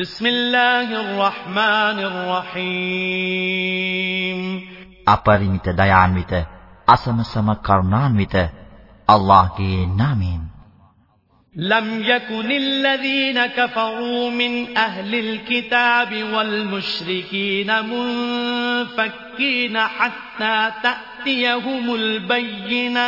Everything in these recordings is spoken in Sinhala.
بسم الله الرحمن الرحيم අපරිමිත දයාන්විත අසමසම කරුණාන්විත අල්ලාහ්ගේ නාමයෙන් لم يكن الذين كفروا من أهل الكتاب والمشركين منفكين حتى تأتيهم البينة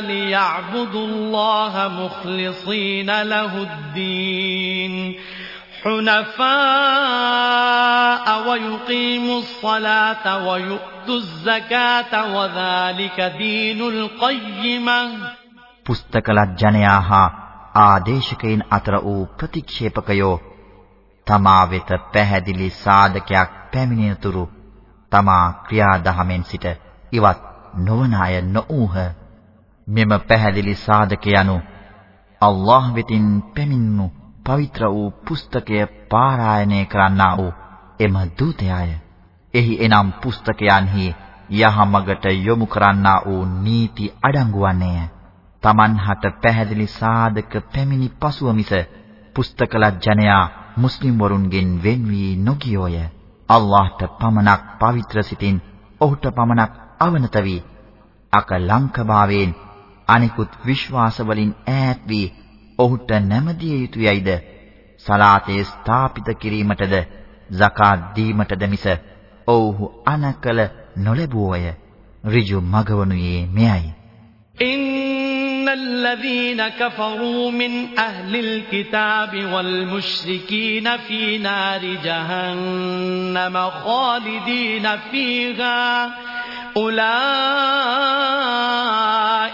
ليعبدوا الله مخلصين له الدين حنفاء ويقيموا الصلاة ويؤتوا الزكاة وذلك دين القيمة පුස්තකලත් ජනයා හා ආදේශකයින් අතර වූ ප්‍රතික්ෂේපකයෝ තමා වෙත පැහැදිලි සාධකයක් පැමිණෙනතුරු තමා ක්‍රියාදහමෙන් සිට ඉවත් නොවන අය නොඌහ මෙම පැහැදිලි සාධක යනු අල්ලාහ් වෙතින් පැමිණුණු පවිත්‍ර වූ පුස්තකය පාරායනය කරන්නා වූ එම දූතයාය. එහි එනම් පුස්තකයන්හි යහමගට යොමු කරන්නා වූ නීති අඩංගු වන්නේය. Taman හට පැහැදිලි සාධක පැමිණි පසුව මිස පුස්තකලත් ජනයා මුස්ලිම් වරුන්ගෙන් වෙන් වී නොගියෝය. අල්ලාහ්ට පමණක් පවිත්‍ර සිතින් ඔහුට පමණක් අවනත වී අකලංකභාවයෙන් අනිකුත් විශ්වාස වලින් ඈත් වී ඔහුට නැමදිය යුතුයයිද සලාතේ ස්ථාපිත කිරීමටද zakat දීමටද මිස ඔව්හු අනකල නොලැබුවෝය ඍජු මගවනුයේ මෙයයි إن الذين كفروا من أهل الكتاب والمشركين في نار جهنم خالدين فيها أولئك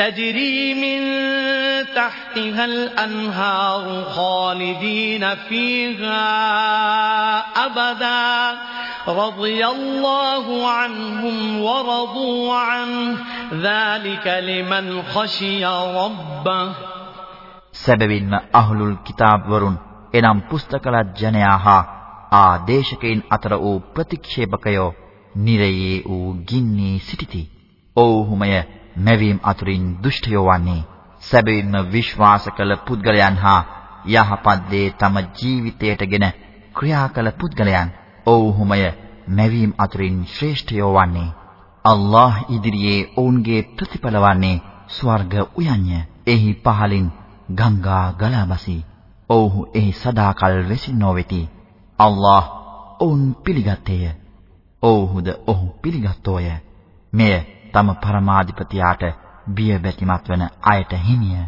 تجري من تحتها الأنهار خالدين فيها أبدا رضي الله عنهم ورضوا عنه ذلك لمن خشي ربه සැබවින්ම අහ්ලුල් කිතාබ් වරුන් එනම් පුස්තකලත් ජනයා හා ආදේශකයින් අතර වූ ප්‍රතික්ෂේපකයෝ නිරයේ වූ ගින්නේ සිටිති. ඔව්හුමය මැවීම් අතුරින් දුෂ්ටයෝ වන්නේ. සැබවින්ම විශ්වාස කළ පුද්ගලයන් හා යහපත් දේ තම ජීවිතයටගෙන ක්‍රියා කළ පුද්ගලයන් ඔව්හුමය මැවීම් අතුරින් ශ්‍රේෂ්ඨයෝ වන්නේ. අල්ලාහ් ඉදිරියේ ඔවුන්ගේ ප්‍රතිඵල වන්නේ ස්වර්ග උයන්ය. එහි පහලින් ගංගා ගලා බසී. ඔව්හු එහි සදාකල් වෙසින්නෝ වෙති. අල්ලාහ් ඔවුන් පිළිගත්තේය. ඔව්හුද ඔහු පිළිගත්තෝය. මෙය තම පරමාධිපතියාට බිය බැතිමත් වන අයට හිමිය.